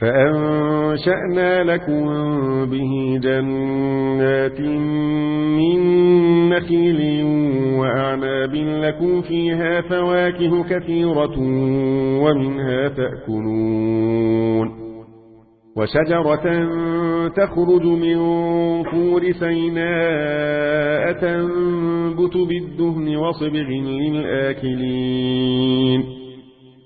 فأنشأنا لكم به جنات من نخيل وأعناب لكم فيها فواكه كثيرة ومنها تأكلون وشجرة تخرج من فور سيناء تنبت بالدهن وصبغ للآكلين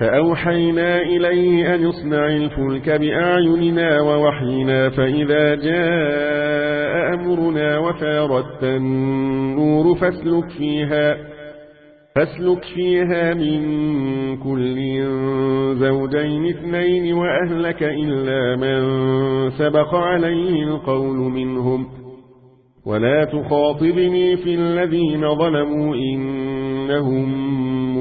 فأوحينا إليه أن يصنع الفلك بأعيننا ووحينا فإذا جاء أمرنا وفارت النور فاسلك فيها فاسلك فيها من كل زوجين اثنين وأهلك إلا من سبق عليه القول منهم. ولا تخاطبني في الذين ظلموا إنهم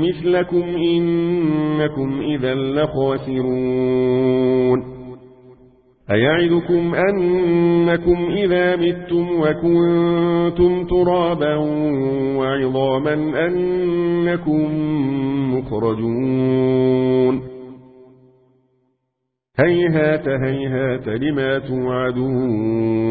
مثلكم إنكم إذا لخاسرون. أيعدكم أنكم إذا متم وكنتم ترابا وعظاما أنكم مخرجون. هيهات هيهات لما توعدون.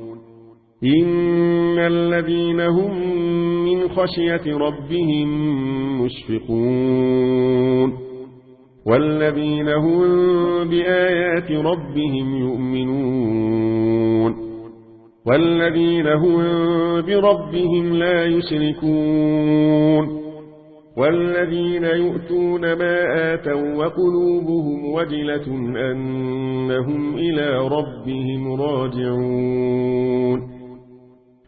إن الذين هم من خشية ربهم مشفقون والذين هم بآيات ربهم يؤمنون والذين هم بربهم لا يشركون والذين يؤتون ما آتوا وقلوبهم وجلة أنهم إلى ربهم راجعون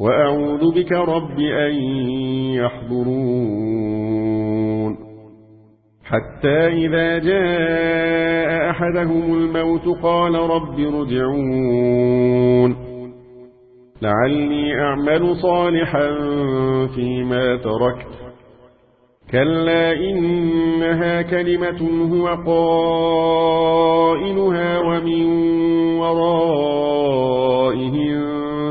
وأعوذ بك رب أن يحضرون. حتى إذا جاء أحدهم الموت قال رب رجعون لعلي أعمل صالحا فيما تركت. كلا إنها كلمة هو قائلها ومن ورائهم